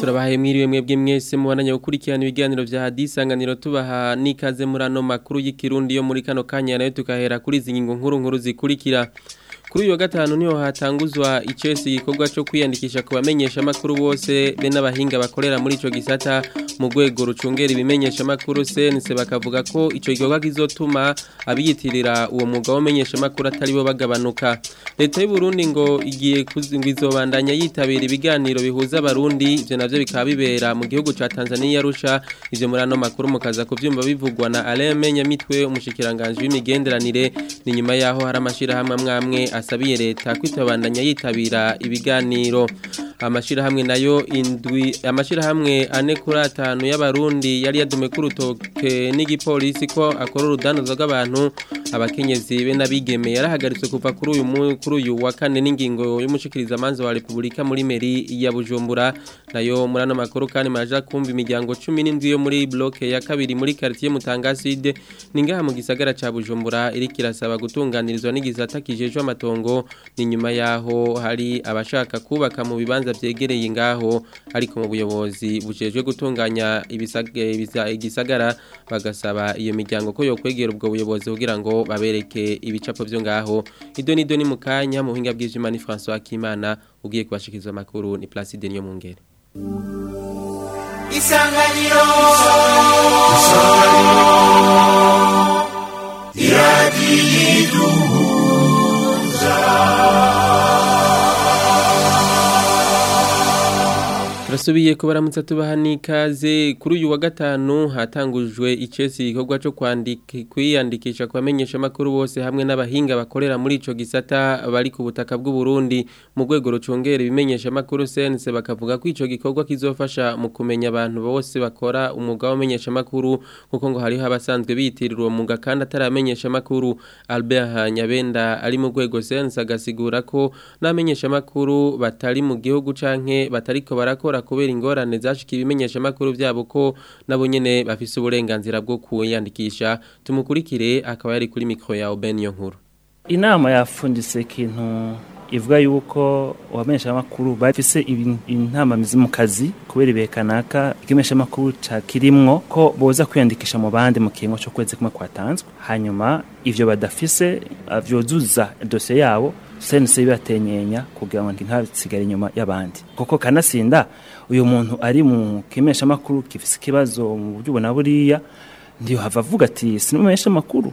mwebwe mwese mubandanya gukurikirana ibiganiro bya hadisanganiro tubaha n'ikaze muri ano makuru y'ikirundi yo muri kano kanya nayo tukahera kuri izi ngingo nkuru nkuru zikurikira kuri uyu wa gatanu niho hatanguzwa icyese igikorwa cyo kwiyandikisha ku bamenyeshamakuru bose be n'abahinga bakorera muri icyo gisata mu rwego rucungera ibimenyeshamakuru sense bakavuga ko icyo gikorwa kizotuma abiyitirira uwo mwuga w'amenyeshamakuru atari bo bagabanuka leta y'uburundi ngo igiye kuzobandanya yitabira ibiganiro bihuza abarundi ibyo nabyo bikaba bibera mu gihugu cya tanzania rusha ibyo muri makuru mukaza kubyumva bivugwa na alain menyamitwe umushyikiranganje w'imigenderanire ni nyuma y'aho hari amashyirahamwe amwe amwe asabiye leta kwitabandanya yitabira ibiganiro amashirahamwe nayo indwi amashirahamwe ane kuri atanu y'abarundi yari yadume ku rutoke n'igipolisi ko akora urudandazo rw'abantu abakenyezi be n'abigeme yarahagaritswe kuva kuri uyu mukuru uyu wa kane n'ingingo y'umushikirizamanza wa repubulika muri meri ya bujumbura nayo muri ano makuru kandi maja kumva imiryango cumi n'indwi yo muri bloke ya kabiri muri quartier mutangaside ningaha mu gisagara ca bujumbura iri kirasaba gutunganirizwa n'igisata kijejwe amatongo ni nyuma yaho hari abashaka kubaka mu bibanza byegereye ngaho ariko mu buyobozi bujejwe gutunganya igisagara bagasaba iyo miryango ko yokwegera ubwo buyobozi kugira ngo babereke ibicapo byo ngaho idoni nido ni kanya mu buhinga bw'ijima ni François akimana ugiye kubashikiriza amakuru ni Placide niyo mu ngere Isanganiro Isanganiro Iradi yiduhuza Rasubiye kubaramutsa tubahani kaze kuri uyu wa gatanu hatangujwe icesi igikorwa cyo kwiyandikisha kwamenyesha makuru bose hamwe n'abahinga bakorera muri ico gisata bari ku butaka bw'u Burundi mu rwego rucongera ibimenyesha makuru sense bakavuga ko ico gikorwa kizofasha mu kumenya abantu bose bakora umwuga w'amenyesha makuru kuko ngo hariho abasanzwe bitirirwa uwo mwuga kandi ataramenyesha makuru Albert Nyabenda ari mu rwego sense agasigura ko n'amenyesha makuru batari mu gihugu canke batariko barakora kubera ingorane zashikiye ibimenyesha byabo ko nabo nyene bafise uburenganzira bwo kuyandikisha tumukurikire akaba yari kuri micro ya Obenyo nkuru inama yafundise kintu ivuga yuko abamenyesha makuru bafise intama mizi mu kazi kubera ibihe kanaka ikimesha makuru ca kirimwo ko boza kwiyandikisha mu bandi mu kingo cyo kwezi kumwe kwatanzwe hanyuma ivyo badafise avyozuza dosiye yabo sense bibatenyenya kugira ngo ntihasigare inyuma y'abandi koko kanasinda uyu muntu ari mu kemeshamakuru gifite ikibazo mu buryo ubona buriya hava avuga ati sinumeshe makuru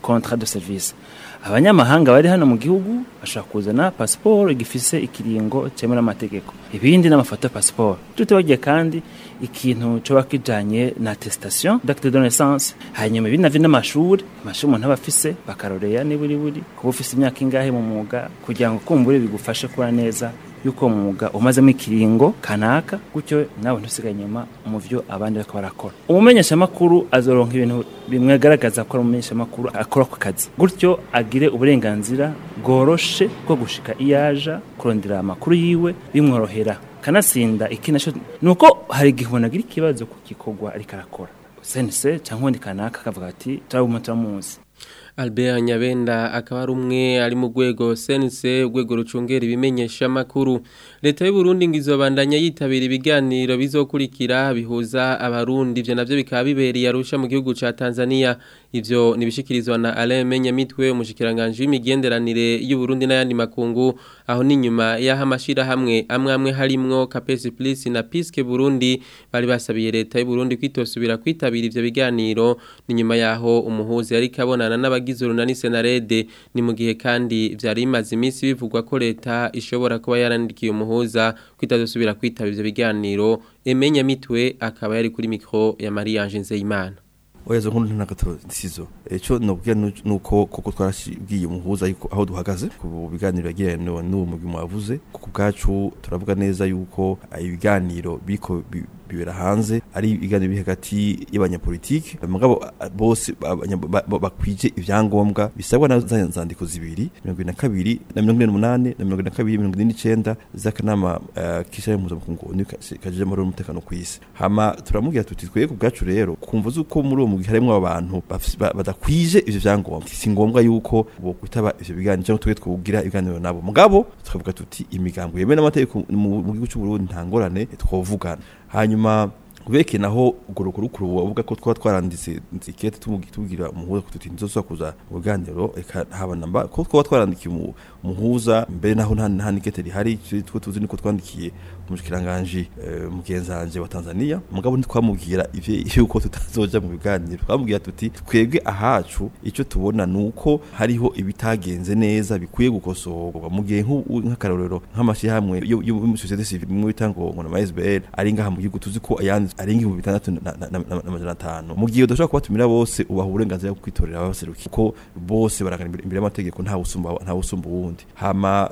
kontra de serivisi abanyamahanga bari hano mu gihugu bashaka kuzana pasiporo gifise ikiringo cyemewe n'amategeko ibindi n'amafoto ya pasiporo tutibagiye kandi ikintu cyoba kijanye na attestation d'acte de naissance hanyuma ibi navi n'amashuri amashuri umuntu aba afise bakaroreya niba uri buri kuba ufise imyaka ingahe mu mwuga kugira ngo kumbure bigufashe kuba neza yuko mwuga umazemo ikiringo kanaka gutyo nawe ntusiga nyuma mu byo abandi bariko barakora umumenyeshamakuru azoronka ibintu bimwagaragaza ko ari umumenyeshamakuru akora ako kazi gutyo agire uburenganzira bworoshe bwo gushika iyo aja kurondera amakuru yiwe bimworohera kanasinda iki nacyo ni uko hari igihe ubona agira ikibazo ku gikorwa ariko arakora senise cyangwa ubundi kanaka akavuga ati turabumuntu Albert Nyabenda akaba ari umwe ari mu rwego sense Gwego rucungera ibimenyesha makuru leta y'u Burundi ngo yitabira ibiganiro bizokurikira bihuza abarundi ivyo navyo bikaba biberi yarusha mu gihugu ca Tanzania ivyo nibishikirizwa na Alain Menyamitwe umushikiranganje w'imigenderanire y'Uburundi n'ayandi makungu aho ni nyuma y'ahamashira hamwe amwamwe amwe harimwo Capes Plus na Piske Burundi bari basabiye leta y'u Burundi kwitosubira kwitabira ivyo biganiro ni nyuma yaho umuhuzi ari kabonana n'abagize urunani Senarede ni mu gihe kandi byari imaze iminsi bivugwa ko leta ishobora kuba yarandikiye umuhuza kwitazosubira kwitabira ivyo biganiro Emenya mitwe akaba yari kuri mikro ya Marie Ange Nzeyimana oya zo nkuru ntagatorisizo icyo nabwira nuko koko twarashibwiye umuhuza aho duhagaze ku biganiro yagiranye n'uwo mugwi mwavuze kuko ubwacu turavuga neza yuko ibiganiro biko bibera hanze ari ibiganiro biri hagati y'abanyapolitiki mugabo bose bakwije ibyangombwa bisabwa na za nzandiko zibiri mirongo ine na kabiri na mirongo ine n'umunani na mirongo ine na kabiri mirongo ine n'icyenda z'akanama eh, k'ishyirahamwe mpuzamakungu kajije amahoro n'umutekano ku isi hama turamubwira tuti twebwe ku bwacu rero kumva uko muri uwo mugwi harimo abantu badakwije ivyo vyangombwa si ngombwa yuko bokwitaba ivyo biganiro cyangwa twebwe twugira ibiganiro nabo mugabo tukavuga tuti imigambwe yemewe n'amategeko mu gihugu cy'u nta ngorane twovugana hanyuma kubeke naho gurukuru rukurukuru bavuga ko twa twaranditse tikete tubwira umuhuza tuti nzoza kuza uruganiro eka haba namba ko twa twarandikiye umuhuza mbere naho nta nikete rihari twe tuzi niko twandikiye umushyikiranganji eh, mugenzange wa tanzania mugabo ntitwamubwira ibyo yuko tutazoja mu biganiro twamubwira tuti twebwe ahacu icyo tubona ni uko hariho ibitagenze neza bikwiye gukosorwa mu gihe nk'akarorero nk'amashyirahamwe y'umusosiyete sivile mu bita ngo ngo ari ngaha mu gihugu tuzi ko ayanze ari nk'ibihumbi bitandatu n'amajana atanu mu gihe udashobora kubatumira bose ubaha uburenganzira bwo kwitorera abaserukiye kuko bose barangana imbere y'amategeko ntawe usumba uwundi hama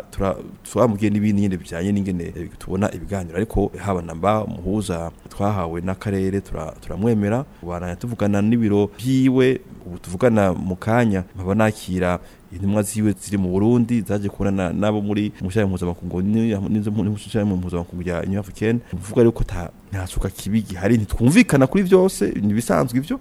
turamubwiye n'ibindi nyine bijyanye n'ingene eh, tubona ibi bwanyu ariko haba na mba umuhuza twahawe n'akarere turamwemera tubana tuvugana n'ibiro byiwe ubu tuvugana mu kanya nkaba nakira intumwa ziwe ziri mu Burundi zaje kubona nabo muri mushya mpuzamakungu n'izo mushya mpuzamakungu ya Union Africaine uvuga yuko ta ntasuka kibi gihari ntitwumvikana kuri byose ni bisanzwe ibyo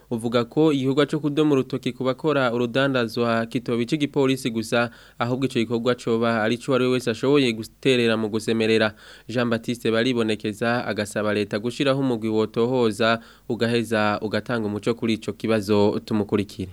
uvuga ko igikorwa cyo kudoma urutoki kubakora bakora urudandazwa kitoba ic'igipolisi gusa ahubwo icyo gikorwa coba ari co ari wese ashoboye guterera mu gusemerera Jean Baptiste baribonekeza agasaba leta gushiraho umugwi wotohoza ugaheza ugatanga umuco kuri ico kibazo tumukurikire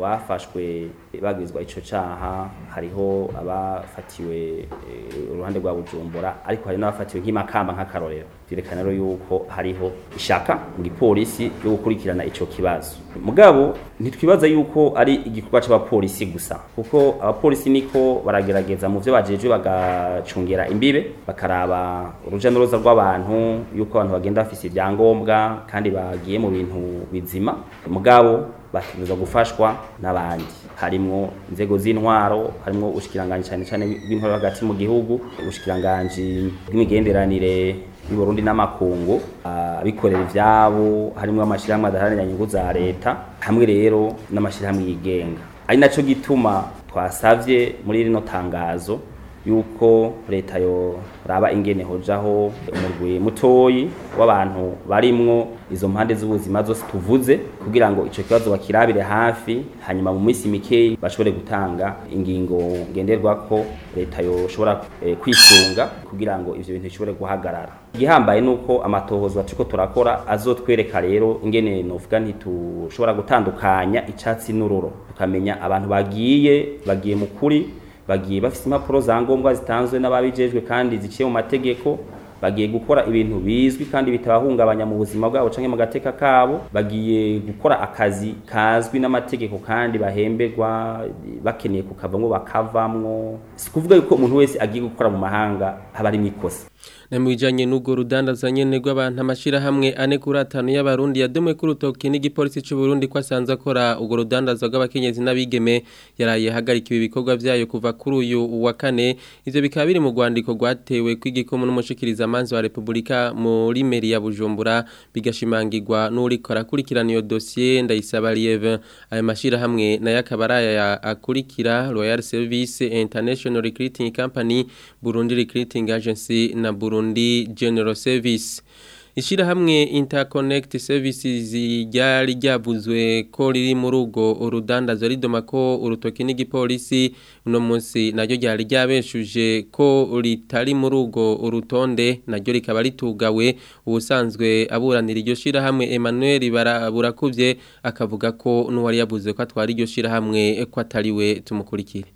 bafashwe bagizwa icyo cyaha hariho abafatiwe eh, uruhande rwa bujumbura ariko hari n'abafatiwe nk'imakamba nk'akarorero byerekana rero yuko hariho ishaka mu polisi yo gukurikirana icyo kibazo mugabo ntitwibaza yuko ari igikorwa cy'abapolisi gusa kuko abapolisi niko baragerageza mu byo bajejwe bagacungera imbibe bakaraba urujya n'uruza rw'abantu yuko abantu bagenda bafite ibyangombwa kandi bagiye mu bintu bizima mugabo bategerezwa gufashwa n'abandi harimo inzego z'intwaro harimo ubushikiranganje cyane cyane bw'intwaro hagati mu gihugu ubushikiranganje bw'imigenderanire y'uburundi n'amakungu abikorera ibyabo harimo amashyirahamwe adaharanira inyungu za leta hamwe rero n'amashyirahamwe yigenga ari nacyo gituma twasabye muri rino tangazo yuko leta yoraba ingene hojaho umurwi mutoyi w'abantu barimwo izo mpande z'ubuzima zose tuvuze kugira ngo ico kibazo bakirabire hafi hanyuma mu minsi mike bashobore gutanga ingingo ko leta yoshobora e, eh, kwisunga kugira ngo ivyo bintu bishobore guhagarara igihambaye nuko amatohozwa turiko turakora azotwereka rero ingene novuga ntitushobora gutandukanya icatsi n'ururo tukamenya abantu bagiye bagiye mu kuri bagiye bafite impapuro za ngombwa zitanzwe n'ababijejwe kandi ziciye mu mategeko bagiye gukora ibintu bizwi kandi bitabahungabanya mu buzima bwabo canke mu gateka kabo bagiye gukora akazi kazwi n'amategeko kandi bahemberwa bakeneye kukavamo bakavamo si kuvuga yuko umuntu wese agiye gukora mu mahanga haba ari mwikosa na mu bijyanye n'urwo rudandaza nyene rw'abantu amashyirahamwe ane kuri atanu y'abarundi yadume ko urutoki n'igipolisi cy'uburundi ko asanze akora urwo rudandaza rw'abakenyezi n'abigeme yaraye hagarikiwe ibikorwa vyayo kuva kuri uyu wa kane izo bikaba biri mu rwandiko rwatewe kw'igikomo n'umushikiriza amanzi wa repubulika muri meri ya bujumbura bigashimangirwa n'uriko arakurikirana iyo dosiye ndayisaba lieve ayo mashyirahamwe nayo akaba ari akurikira royal service international recruiting company burundi recruiting agency na Burundi General Service ishyirahamwe interconnect services ryari ryavuzwe ko riri mu rugo urudandazo ridoma ko urutoki n'igipolisi uno munsi naryo ryari ryabeshuje ko ritari mu rugo urutonde naryo rikaba ritugawe ubusanzwe aburanira iryo shyirahamwe Emmanuel barakubye akavuga ko n'uwari yabuze ko atwara iryo shyirahamwe ko atari tumukurikire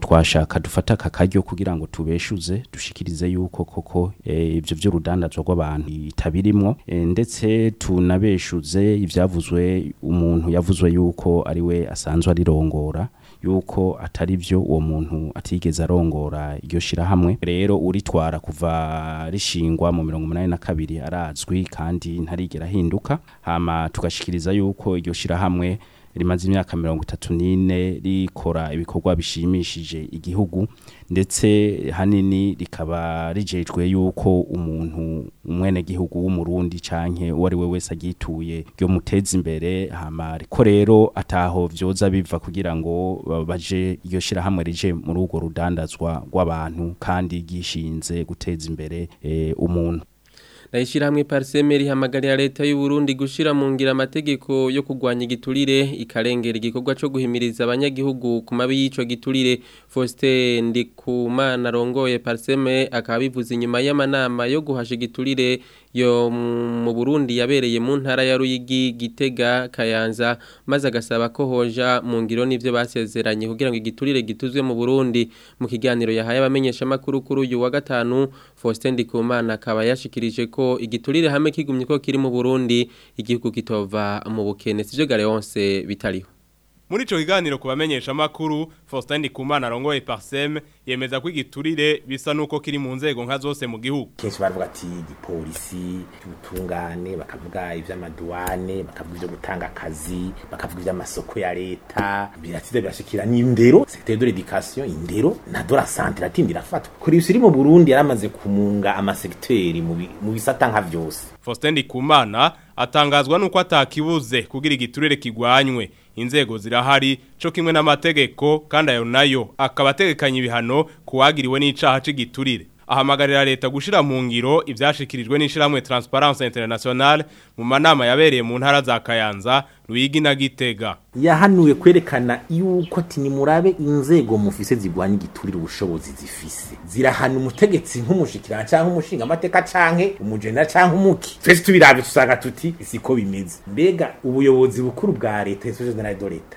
twashaka dufata aka karyo kugira ngo tubeshuze dushikirize yuko koko eh, ibyo by'urudandazwa rw'abantu itabirimwo eh, ndetse tunabeshuze ibyavuzwe umuntu yavuzwe yuko ari we asanzwe arirongora yuko atari byo uwo muntu atigeze arongora iryo shyirahamwe rero uritwara kuva rishingwa mu mirongo inani na kabiri arazwi kandi ntarigera ahinduka hama tugashikiriza yuko iryo shyirahamwe rimaze imyaka mirongo itatu n'ine rikora ibikorwa bishimishije igihugu ndetse hanini rikaba rigejwe yuko umuntu umwenegihugu w'umurundi canke uwo ari we wese agituye ryo muteza imbere hama riko rero ataho vyoza biva kugira ngo baje iryo shirahamwe rije muri urwo rudandazwa rw'abantu kandi gishinze guteza imbere e, umuntu Naishirahamwe pariseme rihamagarira leta y'Uburundi gushira mu ngira amategeko yo kugwanya igiturire ikarengera igikorwa cyo guhimiriza abanyagihugu ku mabi y'ico giturire Faustin Ndikumana arongoye Parseme akaba bivuze inyuma y'amanama yo guhasha igiturire yo mu Burundi yabereye mu ntara ya Ruigi Gitega Kayanza maze agasaba ko hoja mu ngiro n'ivyo basezeranye kugira ngo igiturire gituzwe mu Burundi mu kiganiro yahaye abamenyesha makuru kuri uyu wa gatanu Faustin Ndikumana akaba yashikirije ko igiturire hamwe kigumye ko kiri mu Burundi igihugu kitova mu bukene sivyo Galeonce Vitaliho muri ico kiganiro kubamenyesha makuru Faustin Kumana arongoye Parsem yemeza ko bisa nuko kiri mu nzego nka zose mu gihugu kenshi baravuga ati igipolisi cy'ubutungane bakavuga ivy'amaduwane bakavuga ivyo gutanga akazi bakavuga ivy'amasoko ya leta biratize birashikira n'indero secteur de l'éducation indero na dola santé latindi rafatwa kuri usiri mu Burundi yaramaze kumunga amasekiteri mu bisata nka vyose Faustin Kumana atangazwa nuko atakibuze kugira igiturire kigwanywe inzego zirahari cyo kimwe n'amategeko kandi ayo nayo akaba ibihano kuwagiriwe n’icaha cy'igiturire ahamagarira leta gushyira mu ngiro ibyashikirijwe n'ishiramwe transparence International mu manama yabereye mu ntara za Kayanza Luigi na Gitega yahanuye kwerekana yuko ati nimurabe inzego mufise zigwanya igiturire ubushobozi zifise zirahana umutegetsi nk'umushikirana canke umushinga amateka canke umujena canke umuki twese tubirabye tusanga tuti siko bimeze mbega ubuyobozi bukuru bwa leta Inspecteur General de l'État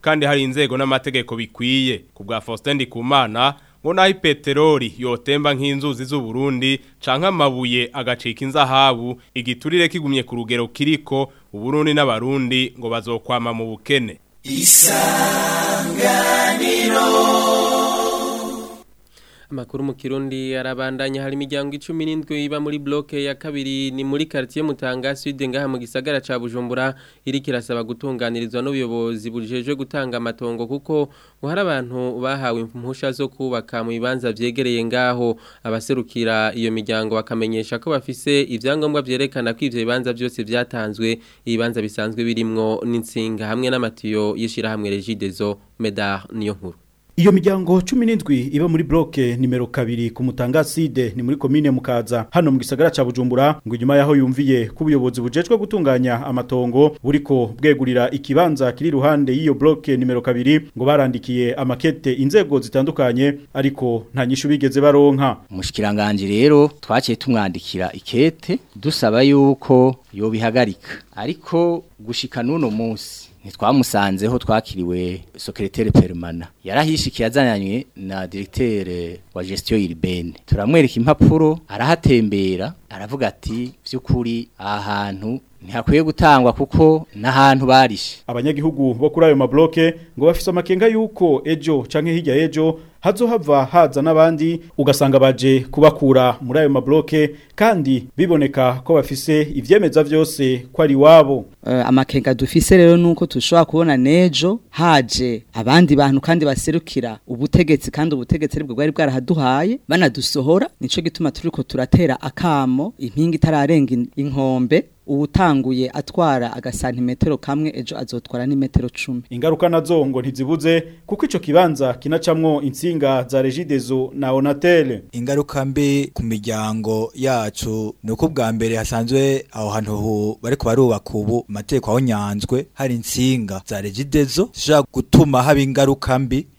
kandi hari inzego n'amategeko bikwiye ku bwa Faustin mana ngo nayo peteroli yotemba nk'inzuzi z'uburundi canke amabuye agacika inzahabu igiturire kigumye ku rugero kiriko uburundi n'abarundi ngo bazokwama mu bukene isanganiro amakuru mu kirundi arabandanya hari imiryango icumi n'indwi iba muri bloke ya kabiri ni muri quartier mutanga sud ngaha mu gisagara ca Bujumbura iri kirasaba gutunganirizwa n'ubuyobozi bujeje gutanga amatongo kuko ngo hari abantu bahawe impusha zo kubaka mu bibanza vyegereye ngaho abaserukira iyo miryango bakamenyesha ko bafise ivyangombwa byerekana ko ivyo bibanza byose byatanzwe ibanza bisanzwe birimwo n'insinga hamwe n'amatiyo yishira hamwe Regidezo Medar niyo nkuru iyo miryango cumi n'indwi iba muri bloke nimero kabiri ku mutangaside ni muri komine mukaza hano mu gisagara cya bujumbura ngo inyuma yaho yumviye ko ubuyobozi bujejwe gutunganya amatongo buriko bwegurira ikibanza kiri iruhande y'iyo bloke nimero kabiri ngo barandikiye amakete inzego zitandukanye ariko nta nyishu bigeze baronka umushikiranganje rero twaciye tumwandikira ikete dusaba yuko yobihagarika ariko gushika n'uno munsi ntitwamusanzeho twakiriwe secrétaire permanent yarahishikiye azananywe na directeur wa gestion urbaine turamwereka impapuro arahatembera aravuga ati by'ukuri ahantu hantu ntihakwiye gutangwa kuko n'ahantu barishe abanyagihugu bo kuri ayo mabloke ngo bafise amakenga yuko ejo canke hirya ejo hazohava haza n'abandi ugasanga baje kubakura muri ayo mabloke kandi biboneka ko bafise ivyemeza vyose ko ari wabo uh, eh, amakenga dufise rero nuko tushobora kubona nejo haje abandi bantu kandi baserukira ubutegetsi kandi ubutegetsi bwo bwari bwarahaduhaye banadusohora nico gituma turiko turatera akamo imirimo impinga itararenga inkombe uwutanguye atwara agasantimetero kamwe ejo azotwara n'imetero cumi ingaruka nazo ngo ntizibuze kuko icyo kibanza kinacamwo insinga za regidezo na onatele ingaruka mbi ku miryango yacu ni uko ubwa mbere hasanzwe aho hantu bari kubarubaka ubu amateko aho nyanzwe hari insinga za regidezo zishobora gutuma haba ingaruka mbi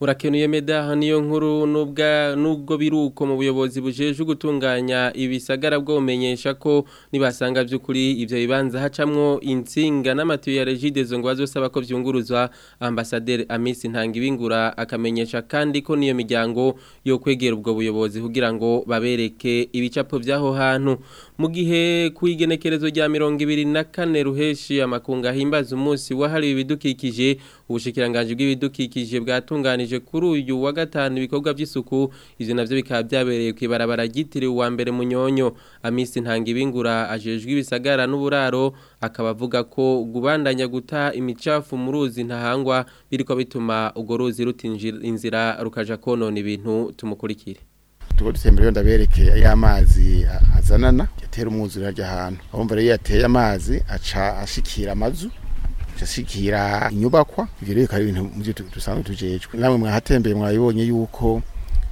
urakenuye medaha niyo nkuru n'ubwo biruko mu buyobozi bujeje gutunganya ibisagara bwo bumenyesha ko nibasanga by'ukuri ibyo bibanza hacamwo insinga n'amatiyo ya regidezo ngo bazosaba ko byunguruzwa ambasaderi Ntanga ibingura akamenyesha kandi ko niyo miryango yo kwegera ubwo buyobozi kugira ngo babereke ibicapo by'aho hantu mu gihe ku rya mirongo ibiri na kane ruheshi amakungu ahimbaza umunsi wahariwe ibidukikije ubushikiranganje bw'ibidukikije bwatunganije kuri uyu wa gatanu ibikorwa by'isuku ivyo navyo bikaba byabereye ku ibarabara ryitiriwe uwa mbere munyonyo amisi ibingura ajejwe ibisagara n'uburaro akaba avuga ko gubandanya guta imicafu mu ruzi ntahangwa biriko bituma ugo ruzi rutinjira inzira rukaja konona ibintu tumukurikire tuba dutembera ndabereke y'amazi azanana yatera umwuzure hajya ahantu urumva rero iyo yateye amazi aca ashikira amazu ashikira inyubakwa ivyo rero bikaba ibintu muvyo dusanzwe tujejwe namwe mwahatembeye mwabibonye yuko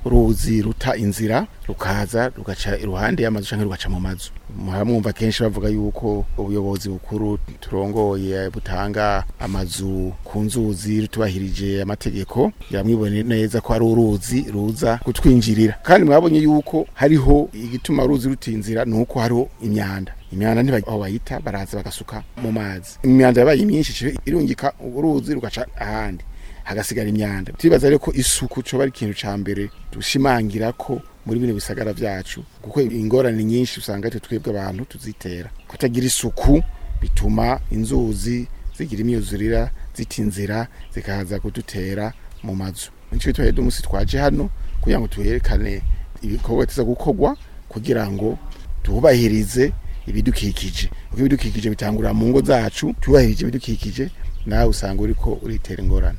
uruzi ruta inzira rukaza rugaca iruhande y'amazu cyangwa rugaca mu mazu muramwumva kenshi bavuga yuko ubuyobozi bukuru turongoye butanga amazu ku nzuzi rutubahirije amategeko yamwibone neza ko ari uruzi ruza kutwinjirira kandi mwabonye yuko hariho igituma ruzi uruzi inzira ni uko hariho imyanda imyanda aho bayita baraza bagasuka mu mazi imyanda yabaye myinshi irungika uruzi rugaca ahandi hagasigara imyanda turibaza rero ko isuku coba ari ikintu cya mbere dushimangira ko muri bino bisagara byacu kuko ingorane nyinshi usanga twebwe abantu tuzitera kutagira isuku bituma inzuzi zigira imyuzurira zitinzira zikaza kudutera mu mazu nicyo bitwaye dumusi twaje hano kugira ngo tuherekane ibikorwa tuza gukorwa kugira ngo tubahirize ibidukikije kuko ibidukikije bitangurira mu ngo zacu tubahirije ibidukikije nawe usanga ko uritera ingorane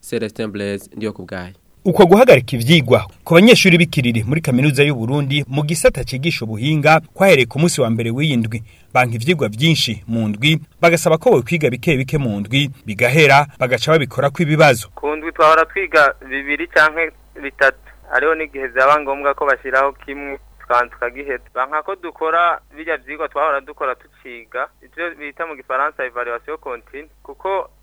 Celestin Blaise ndiyo kubgaye uko guhagarika ivyigwa ku banyeshuri bikiriri muri kaminuza y'u Burundi mu gisata cigisha ubuhinga kwahereye ku munsi wa mbere w'iyindwi banka ivyigwa byinshi mu ndwi bagasaba ko bo kwiga bike bike mu ndwi bigahera bagaca babikora kw'ibibazo ku ndwi twahora twiga bibiri canke bitatu hariho n'igihe byaba ngombwa ko bashyiraho kimwe tukantu tukagiheta banka ko dukora birya byigwa twahora dukora tuciga ivyo bita mu gifaransa evaluation continue kuko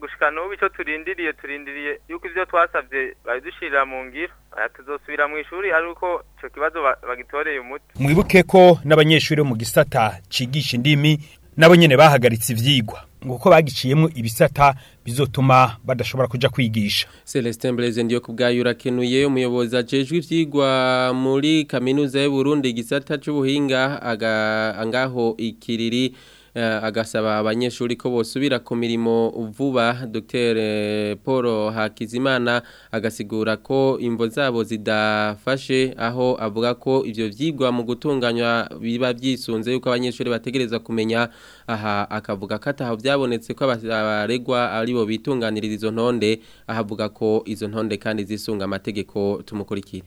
gushika n'ubu icyo turindiriye turindiriye yuko ibyo twasabye babidushyirira mu ngiro tuzosubira mu ishuri ariko icyo kibazo bagitoreye umuti mwibuke ko n'abanyeshuri mu gisata cigisha indimi nabo nyene bahagaritse ivyigwa nguko bagiciyemo ibisata bizotuma badashobora kujya kwigisha Celestin Blaise ndiyo kubgayo urakenuye umuyobozi ajejwe ivyigwa muri kaminuza y'u Burundi igisata cy'ubuhinga aga angaho ikiriri Eh, agasaba abanyeshuri ko bosubira ku mirimo vuba Dr eh, Paul Hakizimana agasigura ko imbo zabo zidafashe aho avuga ko ibyo byigwa mu gutunganywa biba byisunze yuko abanyeshuri bategereza kumenya aha akavuga ko ataho byabonetse ko abaregwa ari bo bitunganiriza izo ntonde ahavuga ko izo ntonde kandi zisunga amategeko tumukurikira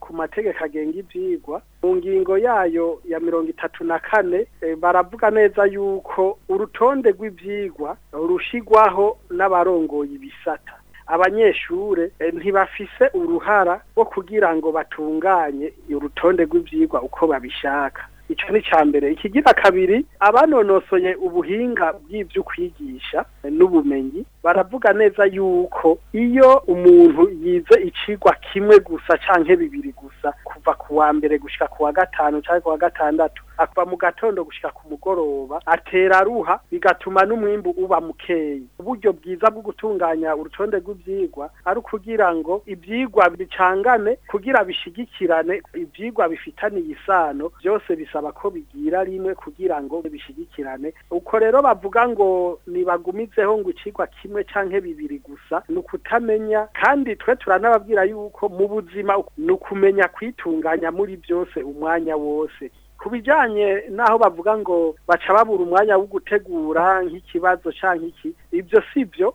ku mategeko agenga ibyigwa mu ngingo yayo ya mirongo itatu na kane eh, baravuga neza yuko urutonde rw'ibyigwa rushyirwaho n'abarongoye ibisata Abanyeshuri eh, ntibafise uruhara rwo kugira ngo batunganye urutonde rw'ivyigwa uko babishaka icyo ni icya mbere ikigira kabiri abanonosoye ubuhinga bw'ibyo kwigisha n'ubumenyi baravuga neza yuko iyo umuntu yize ikigwa kimwe gusa cyangwa bibiri gusa kuva ku wa mbere gushika ku wa gatanu cyangwa ku wa gatandatu akava mu gatondo gushika ku mugoroba atera ruha bigatuma n'umwimbu uba mukeye. uburyo bwiza bwo gutunganya urutonde rw'ivyigwa ari kugira ngo ibyigwa bicangane kugira bishyigikirane ibyigwa bifitaniye isano byose bisaba ko bigira rimwe kugira ngo bishigikirane uko rero bavuga ngo nibagumizeho ngo ikigwa kimwe canke bibiri gusa ni ukutamenya kandi twe turanababwira yuko mu buzima ni ukumenya kwitunganya muri byose umwanya wose ku bijyanye n'aho bavuga ngo baca babura umwanya wo gutegura nk'ikibazo cyangwa iki ibyo si byo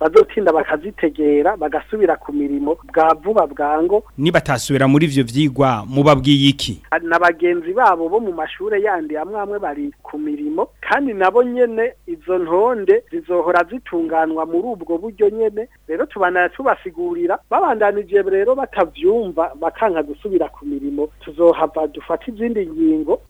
bazotinda bakazitegera bagasubira ku mirimo bwa vuba bwango batasubira muri ibyo vyigwa mubabwiye iki na bagenzi babo bo mu mashuri yandi amwamwe bari ku mirimo kandi nabo nyene izo ntonde zizohora zitunganwa muri ubwo buryo nyene rero tubana tubasigurira baba babandanije rero batavyumva bakanka gusubira ku mirimo tuzohava dufata izindi ngingo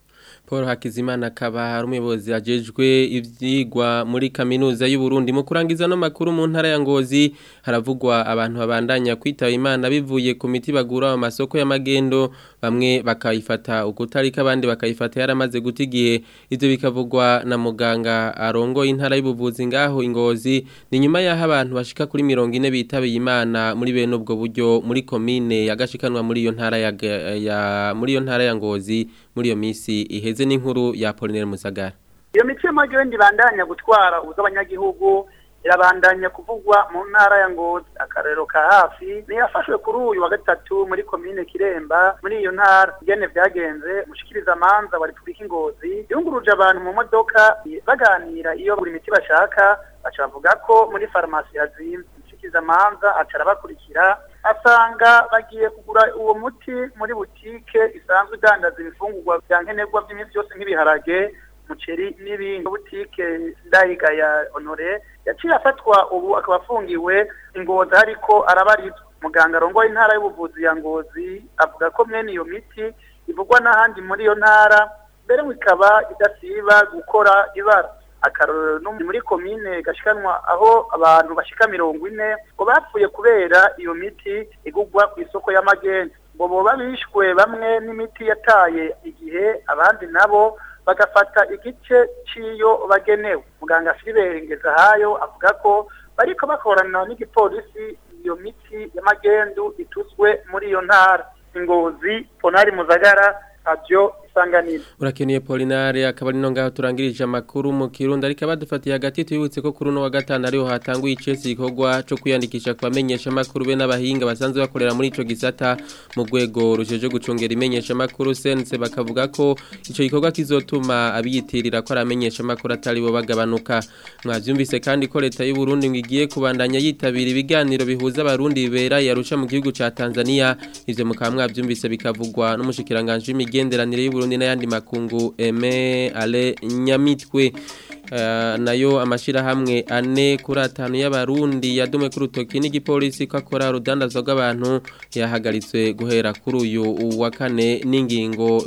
paul hakizimana akaba hari umuyobozi agejwe ibyigwa muri kaminuza Burundi mu kurangiza ano makuru mu ntara ya ngozi haravugwa abantu babandanya kwitaba imana bivuye ku miti bagura mu masoko y'amagendo bamwe bakayifata ukutarika abandi bakayifata yaramaze guta igihe ibyo bikavugwa na muganga arongoye intara y'ubuvuzi ngaho ingozi ni nyuma y'aho abantu bashika kuri mirongo ine bitabiye imana muri bene ubwo buryo muri komine yagashikanwa muri iyo ntara ya muri iyo ntara ya ngozi muri iyo misi iheze n'inkuru ya Polinaire Musagara iyo mitsi y'amajyoro ntibandanya gutwara uz’abanyagihugu abanyagihugu irabandanya kuvugwa mu ntara ya ngozi akarero ka hafi niyafashwe kuri uyu wa gatatu muri komine kiremba muri iyo ntara ingene byagenze mushikiriza amanza wa repubulika ingozi yunguruje abantu mu modoka baganira iyo buri miti bashaka baca bavuga ko muri farumasi yazimye mushikiriza amanza aca arabakurikira asanga bagiye kugura uwo muti muri butike isanzwe idandaza ibifungugwa bya nkenerwa by'iminsi yose nk'ibiharage umuceri n'ibindi butike ndayiga ya honore yaciye afatwa ubu akaba afungiwe ingozi ariko arabarizwa muganga arongoye intara y'ubuvuzi ya ngozi avuga ko mwene iyo miti ivugwa n'ahandi muri iyo ntara mbere ikaba idasiba gukora ibara akarorero no muri komine gashikanwa aho abantu bashika mirongo ine ngo bapfuye kubera iyo miti igugwa ku isoko y'amagenzi ngo boba bishwe bamwe n'imiti yataye igihe abandi nabo bagafata igice cy'iyo bagenewe muganga filibengeza hayo avuga ko bariko bakorana n'igipolisi iyo miti y'amagendu ituzwe muri iyo ntara ingozi ponari muzagara radio isanganiro urakeneye polinari akaba ari ngaho turangirije amakuru mu kirundi ariko abadufatiye hagati tubibutse ko kuri uno wa gatanu ariho hatanguye icesi igikorwa cyo kwiyandikisha ku bamenyeshamakuru be n'abahinga basanzwe bakorera muri icyo gisata mu rwego rujeje gucungera imenyeshamakuru sense bakavuga ko icyo gikorwa kizotuma abiyitirira ko ari amenyeshamakuru atari bo bagabanuka mwabyumvise kandi ko leta y'u Burundi ngo igiye kubandanya yitabira ibiganiro bihuza abarundi bibera yarusha mu gihugu cya Tanzania ivyo Mukamwa mwabyumvise bikavugwa n'umushikiranganje w'imigenderanire y'u y'uburundi yandi makungu eme ale nyamitwe ah, nayo amashyirahamwe ane kuri atanu y'abarundi yadume ku rutoki n'igipolisi ko akora urudandazo rw'abantu yahagaritswe guhera kuri uyu wa kane n'ingingo